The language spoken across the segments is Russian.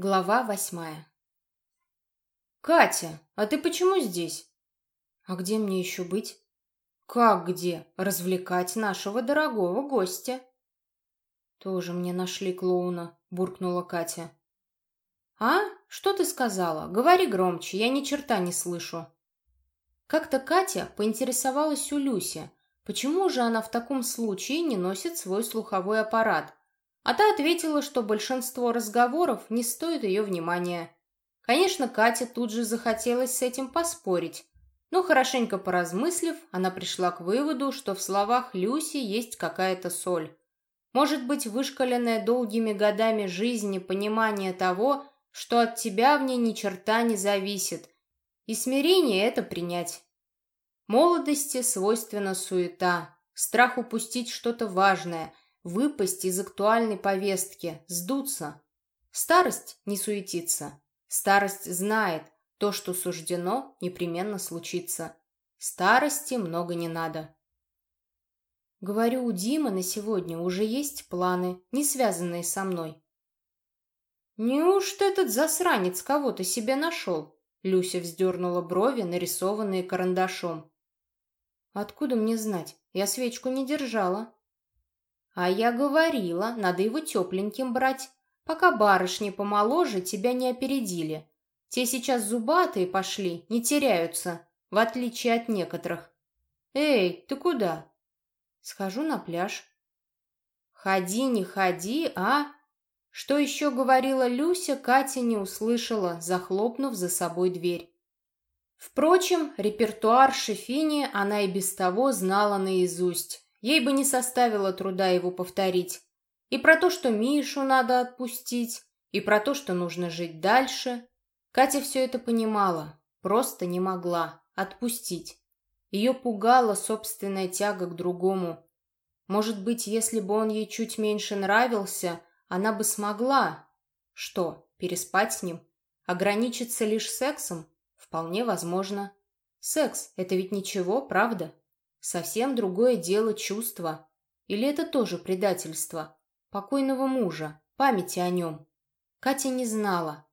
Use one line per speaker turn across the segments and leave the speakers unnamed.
Глава восьмая. «Катя, а ты почему здесь?» «А где мне еще быть?» «Как где? Развлекать нашего дорогого гостя». «Тоже мне нашли клоуна», — буркнула Катя. «А? Что ты сказала? Говори громче, я ни черта не слышу». Как-то Катя поинтересовалась у Люси, почему же она в таком случае не носит свой слуховой аппарат, а та ответила, что большинство разговоров не стоит ее внимания. Конечно, Кате тут же захотелось с этим поспорить, но хорошенько поразмыслив, она пришла к выводу, что в словах Люси есть какая-то соль. Может быть, вышкаленное долгими годами жизни понимание того, что от тебя в ней ни черта не зависит, и смирение это принять. Молодости свойственна суета, страх упустить что-то важное – выпасть из актуальной повестки, сдуться. Старость не суетится. Старость знает, то, что суждено, непременно случится. Старости много не надо. Говорю, у Димы на сегодня уже есть планы, не связанные со мной. Неужто этот засранец кого-то себе нашел? Люся вздернула брови, нарисованные карандашом. Откуда мне знать? Я свечку не держала. А я говорила, надо его тепленьким брать, пока барышни помоложе тебя не опередили. Те сейчас зубатые пошли, не теряются, в отличие от некоторых. Эй, ты куда? Схожу на пляж. Ходи, не ходи, а? Что еще говорила Люся, Катя не услышала, захлопнув за собой дверь. Впрочем, репертуар Шефини она и без того знала наизусть. Ей бы не составило труда его повторить. И про то, что Мишу надо отпустить, и про то, что нужно жить дальше. Катя все это понимала, просто не могла отпустить. Ее пугала собственная тяга к другому. Может быть, если бы он ей чуть меньше нравился, она бы смогла. Что, переспать с ним? Ограничиться лишь сексом? Вполне возможно. Секс — это ведь ничего, правда? Совсем другое дело чувства. Или это тоже предательство? Покойного мужа, памяти о нем. Катя не знала.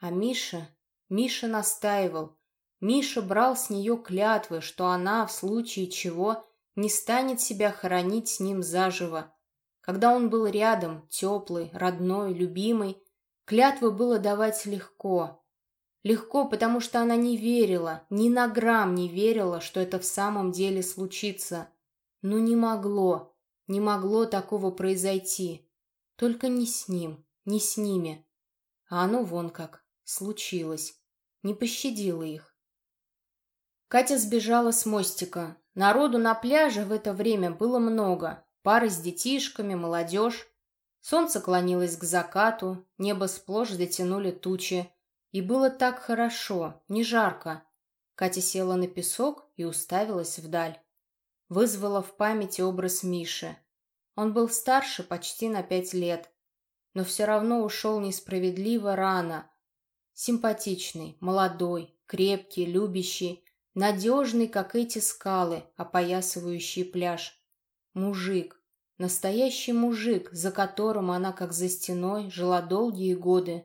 А Миша... Миша настаивал. Миша брал с нее клятвы, что она, в случае чего, не станет себя хоронить с ним заживо. Когда он был рядом, теплый, родной, любимый, клятвы было давать легко, Легко, потому что она не верила, ни на грамм не верила, что это в самом деле случится. Но не могло, не могло такого произойти. Только не с ним, не с ними. А оно вон как, случилось. Не пощадило их. Катя сбежала с мостика. Народу на пляже в это время было много. Пары с детишками, молодежь. Солнце клонилось к закату, небо сплошь затянули тучи. И было так хорошо, не жарко. Катя села на песок и уставилась вдаль. Вызвала в памяти образ Миши. Он был старше почти на пять лет, но все равно ушел несправедливо рано. Симпатичный, молодой, крепкий, любящий, надежный, как эти скалы, опоясывающие пляж. Мужик, настоящий мужик, за которым она, как за стеной, жила долгие годы.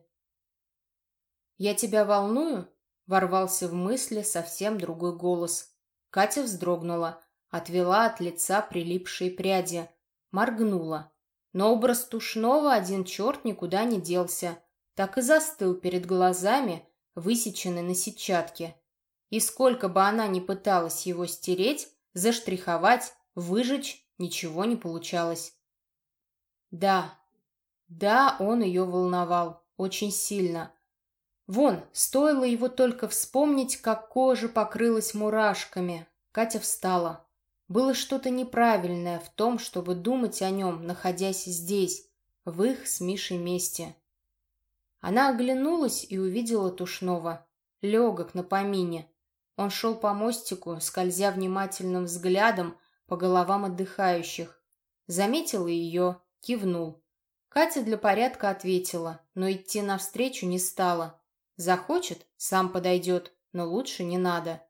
«Я тебя волную?» — ворвался в мысли совсем другой голос. Катя вздрогнула, отвела от лица прилипшие пряди, моргнула. Но образ Тушного один черт никуда не делся, так и застыл перед глазами, высеченный на сетчатке. И сколько бы она ни пыталась его стереть, заштриховать, выжечь, ничего не получалось. Да, да, он ее волновал, очень сильно. Вон, стоило его только вспомнить, как кожа покрылась мурашками. Катя встала. Было что-то неправильное в том, чтобы думать о нем, находясь здесь, в их с Мишей месте. Она оглянулась и увидела Тушнова. Легок на помине. Он шел по мостику, скользя внимательным взглядом по головам отдыхающих. Заметил ее, кивнул. Катя для порядка ответила, но идти навстречу не стала. Захочет — сам подойдет, но лучше не надо.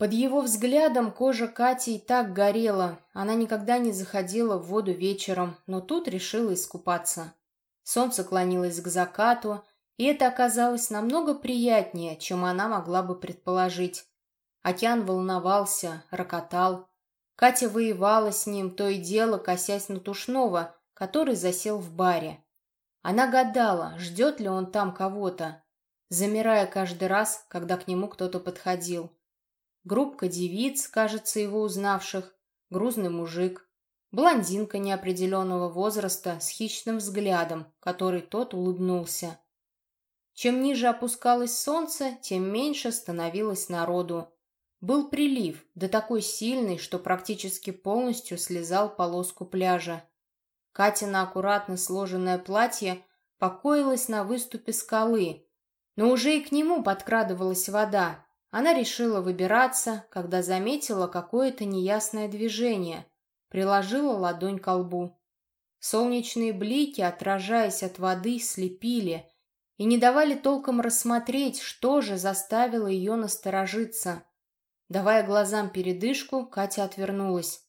Под его взглядом кожа Кати и так горела. Она никогда не заходила в воду вечером, но тут решила искупаться. Солнце клонилось к закату, и это оказалось намного приятнее, чем она могла бы предположить. Океан волновался, рокотал. Катя воевала с ним, то и дело, косясь на Тушнова, который засел в баре. Она гадала, ждет ли он там кого-то, замирая каждый раз, когда к нему кто-то подходил. Группка девиц, кажется, его узнавших, грузный мужик, блондинка неопределенного возраста с хищным взглядом, который тот улыбнулся. Чем ниже опускалось солнце, тем меньше становилось народу. Был прилив, да такой сильный, что практически полностью слезал полоску пляжа. Катина аккуратно сложенное платье покоилось на выступе скалы, но уже и к нему подкрадывалась вода. Она решила выбираться, когда заметила какое-то неясное движение, приложила ладонь к лбу. Солнечные блики, отражаясь от воды, слепили и не давали толком рассмотреть, что же заставило ее насторожиться. Давая глазам передышку, Катя отвернулась.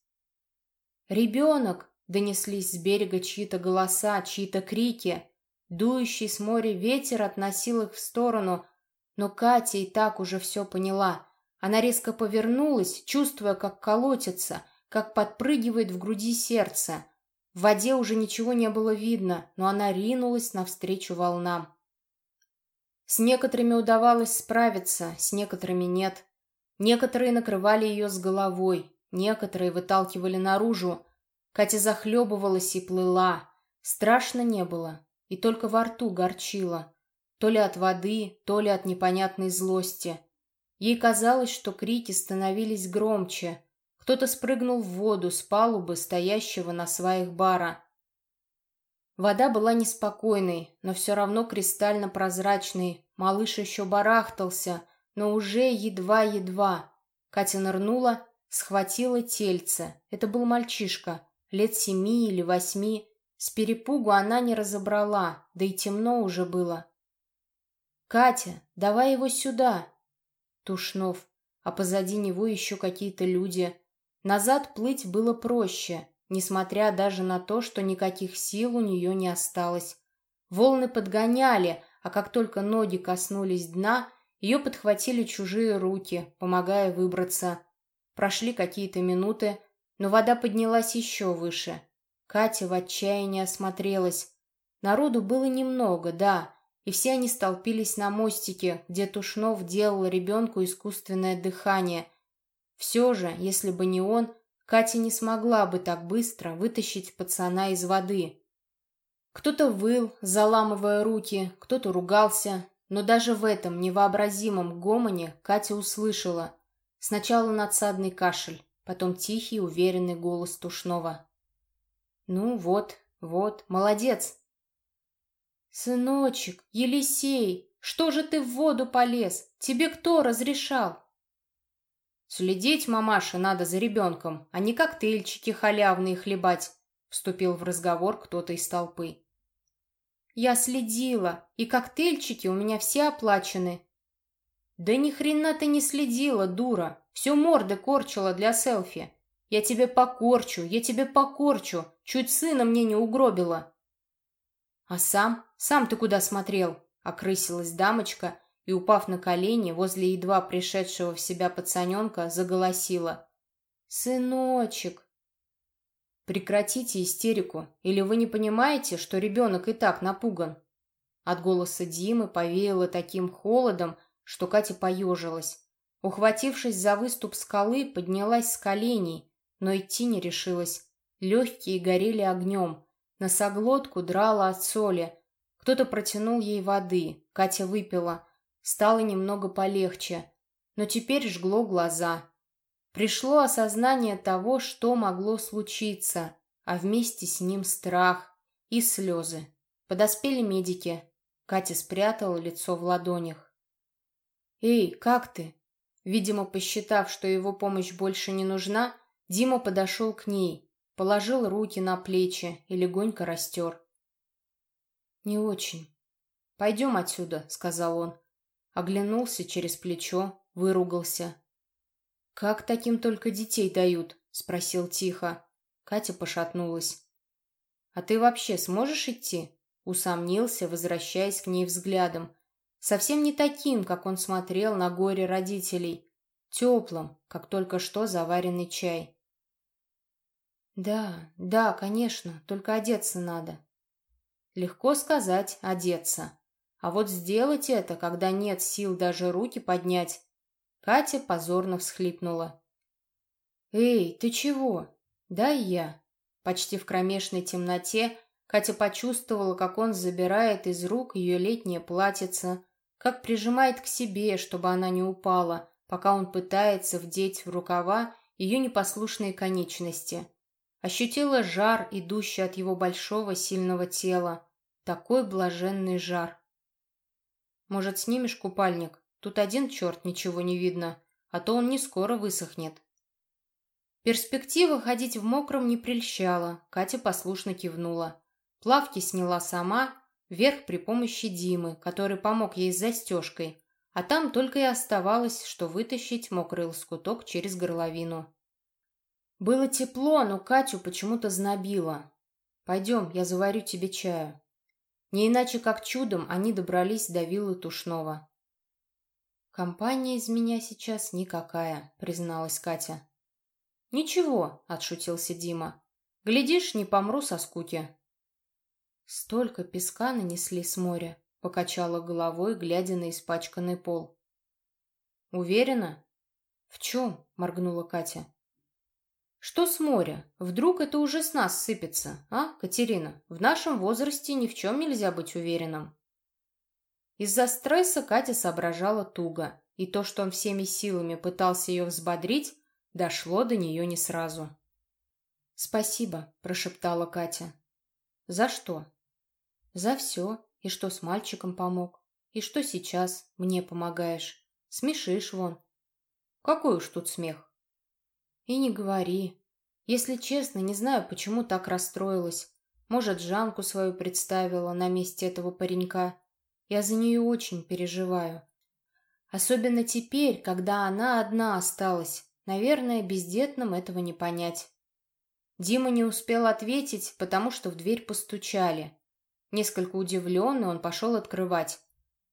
«Ребенок!» Донеслись с берега чьи-то голоса, чьи-то крики. Дующий с моря ветер относил их в сторону, но Катя и так уже все поняла. Она резко повернулась, чувствуя, как колотится, как подпрыгивает в груди сердце. В воде уже ничего не было видно, но она ринулась навстречу волнам. С некоторыми удавалось справиться, с некоторыми нет. Некоторые накрывали ее с головой, некоторые выталкивали наружу, Катя захлебывалась и плыла. Страшно не было, и только во рту горчило. То ли от воды, то ли от непонятной злости. Ей казалось, что крики становились громче. Кто-то спрыгнул в воду с палубы, стоящего на сваях бара. Вода была неспокойной, но все равно кристально прозрачной. Малыш еще барахтался, но уже едва-едва. Катя нырнула, схватила тельце. Это был мальчишка лет семи или восьми. С перепугу она не разобрала, да и темно уже было. «Катя, давай его сюда!» Тушнов, а позади него еще какие-то люди. Назад плыть было проще, несмотря даже на то, что никаких сил у нее не осталось. Волны подгоняли, а как только ноги коснулись дна, ее подхватили чужие руки, помогая выбраться. Прошли какие-то минуты, но вода поднялась еще выше. Катя в отчаянии осмотрелась. Народу было немного, да, и все они столпились на мостике, где Тушнов делал ребенку искусственное дыхание. Все же, если бы не он, Катя не смогла бы так быстро вытащить пацана из воды. Кто-то выл, заламывая руки, кто-то ругался, но даже в этом невообразимом гомоне Катя услышала сначала надсадный кашель, потом тихий, уверенный голос Тушнова. «Ну вот, вот, молодец!» «Сыночек, Елисей, что же ты в воду полез? Тебе кто разрешал?» «Следить, мамаша, надо за ребенком, а не коктейльчики халявные хлебать», вступил в разговор кто-то из толпы. «Я следила, и коктейльчики у меня все оплачены». «Да ни хрена ты не следила, дура! Все морды корчила для селфи. Я тебе покорчу, я тебе покорчу. Чуть сына мне не угробила. А сам? Сам ты куда смотрел? Окрысилась дамочка и, упав на колени возле едва пришедшего в себя пацаненка, заголосила. «Сыночек!» «Прекратите истерику, или вы не понимаете, что ребенок и так напуган?» От голоса Димы повеяло таким холодом, что Катя поежилась. Ухватившись за выступ скалы, поднялась с коленей, но идти не решилась. Легкие горели огнем. Носоглотку драла от соли. Кто-то протянул ей воды. Катя выпила. Стало немного полегче. Но теперь жгло глаза. Пришло осознание того, что могло случиться, а вместе с ним страх и слезы. Подоспели медики. Катя спрятала лицо в ладонях. «Эй, как ты?» Видимо, посчитав, что его помощь больше не нужна, Дима подошел к ней, положил руки на плечи и легонько растер. «Не очень. Пойдем отсюда», — сказал он. Оглянулся через плечо, выругался. «Как таким только детей дают?» — спросил тихо. Катя пошатнулась. «А ты вообще сможешь идти?» Усомнился, возвращаясь к ней взглядом. Совсем не таким, как он смотрел на горе родителей. Теплым, как только что заваренный чай. «Да, да, конечно, только одеться надо». Легко сказать «одеться». А вот сделать это, когда нет сил даже руки поднять. Катя позорно всхлипнула. «Эй, ты чего? Дай я». Почти в кромешной темноте Катя почувствовала, как он забирает из рук ее летнее платьице, как прижимает к себе, чтобы она не упала, пока он пытается вдеть в рукава ее непослушные конечности. Ощутила жар, идущий от его большого сильного тела. Такой блаженный жар. «Может, снимешь купальник? Тут один черт, ничего не видно, а то он не скоро высохнет». Перспектива ходить в мокром не прельщала, Катя послушно кивнула. Плавки сняла сама, вверх при помощи Димы, который помог ей с застежкой, а там только и оставалось, что вытащить мокрый лоскуток через горловину. Было тепло, но Катю почему-то знобило. «Пойдем, я заварю тебе чаю». Не иначе как чудом они добрались до виллы Тушнова. «Компания из меня сейчас никакая», — призналась Катя. «Ничего», — отшутился Дима. «Глядишь, не помру со скуки». «Столько песка нанесли с моря», — покачала головой, глядя на испачканный пол. «Уверена?» «В чем?» — моргнула Катя. «Что с моря? Вдруг это уже с нас сыпется, а, Катерина? В нашем возрасте ни в чем нельзя быть уверенным». Из-за стресса Катя соображала туго, и то, что он всеми силами пытался ее взбодрить, Дошло до нее не сразу. «Спасибо», — прошептала Катя. «За что?» «За все. И что с мальчиком помог. И что сейчас мне помогаешь. Смешишь вон». «Какой уж тут смех?» «И не говори. Если честно, не знаю, почему так расстроилась. Может, Жанку свою представила на месте этого паренька. Я за нее очень переживаю. Особенно теперь, когда она одна осталась, Наверное, бездетным этого не понять. Дима не успел ответить, потому что в дверь постучали. Несколько удивленный он пошел открывать.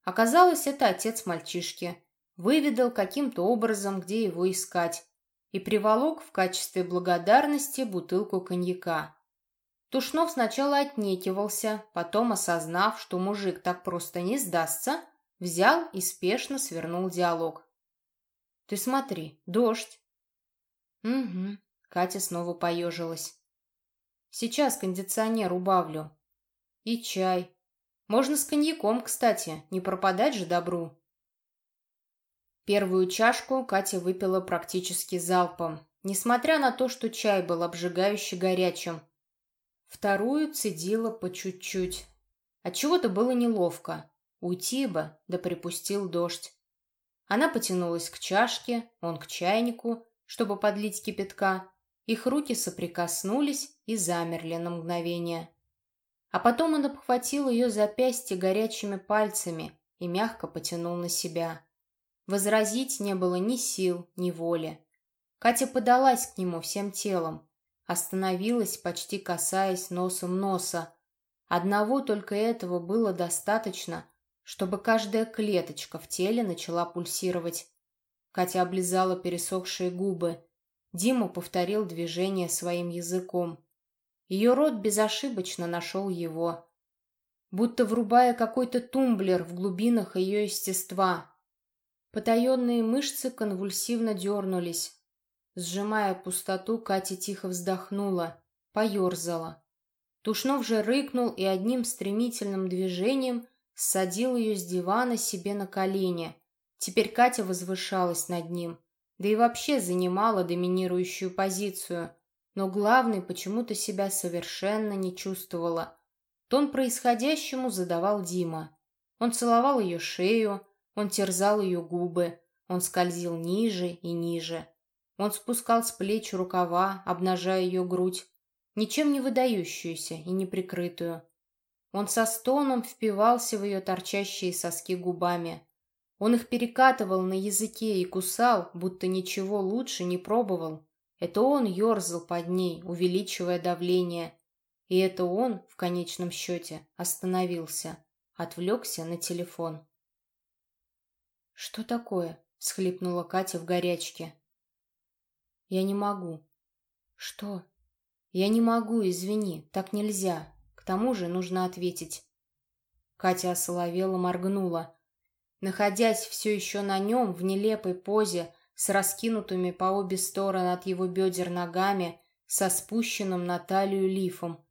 Оказалось, это отец мальчишки. Выведал каким-то образом, где его искать. И приволок в качестве благодарности бутылку коньяка. Тушнов сначала отнекивался, потом, осознав, что мужик так просто не сдастся, взял и спешно свернул диалог. Ты смотри, дождь. Угу. Катя снова поежилась. Сейчас кондиционер убавлю. И чай. Можно с коньяком, кстати, не пропадать же добру. Первую чашку Катя выпила практически залпом, несмотря на то, что чай был обжигающе горячим. Вторую цедила по чуть-чуть. Отчего-то было неловко. Уйти бы, да припустил дождь. Она потянулась к чашке, он к чайнику, чтобы подлить кипятка. Их руки соприкоснулись и замерли на мгновение. А потом он обхватил ее запястье горячими пальцами и мягко потянул на себя. Возразить не было ни сил, ни воли. Катя подалась к нему всем телом, остановилась, почти касаясь носом носа. Одного только этого было достаточно, чтобы каждая клеточка в теле начала пульсировать. Катя облизала пересохшие губы. Дима повторил движение своим языком. Ее рот безошибочно нашел его, будто врубая какой-то тумблер в глубинах ее естества. Потаенные мышцы конвульсивно дернулись. Сжимая пустоту, Катя тихо вздохнула, поерзала. Тушнов же рыкнул и одним стремительным движением ссадил ее с дивана себе на колени. Теперь Катя возвышалась над ним, да и вообще занимала доминирующую позицию, но главный почему-то себя совершенно не чувствовала. Тон происходящему задавал Дима. Он целовал ее шею, он терзал ее губы, он скользил ниже и ниже. Он спускал с плеч рукава, обнажая ее грудь, ничем не выдающуюся и неприкрытую. Он со стоном впивался в ее торчащие соски губами. Он их перекатывал на языке и кусал, будто ничего лучше не пробовал. Это он ерзал под ней, увеличивая давление. И это он, в конечном счете, остановился, отвлекся на телефон. «Что такое?» — всхлипнула Катя в горячке. «Я не могу». «Что?» «Я не могу, извини, так нельзя. К тому же нужно ответить». Катя осоловела, моргнула. Находясь все еще на нем, в нелепой позе, с раскинутыми по обе стороны от его бедер ногами, со спущенным на талию лифом.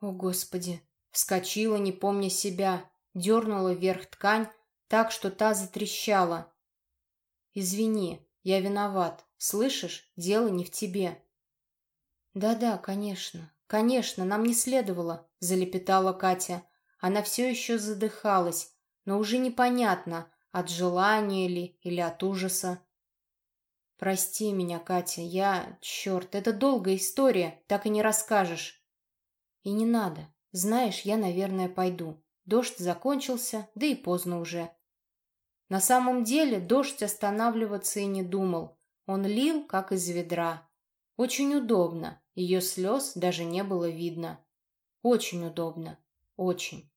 О, Господи! Вскочила, не помня себя, дернула вверх ткань так, что та затрещала. «Извини, я виноват. Слышишь, дело не в тебе». «Да-да, конечно, конечно, нам не следовало», — залепетала Катя. Она все еще задыхалась, но уже непонятно, от желания ли или от ужаса. «Прости меня, Катя, я... Черт, это долгая история, так и не расскажешь». «И не надо. Знаешь, я, наверное, пойду. Дождь закончился, да и поздно уже». На самом деле дождь останавливаться и не думал. Он лил, как из ведра. Очень удобно. Ее слез даже не было видно. Очень удобно. Очень.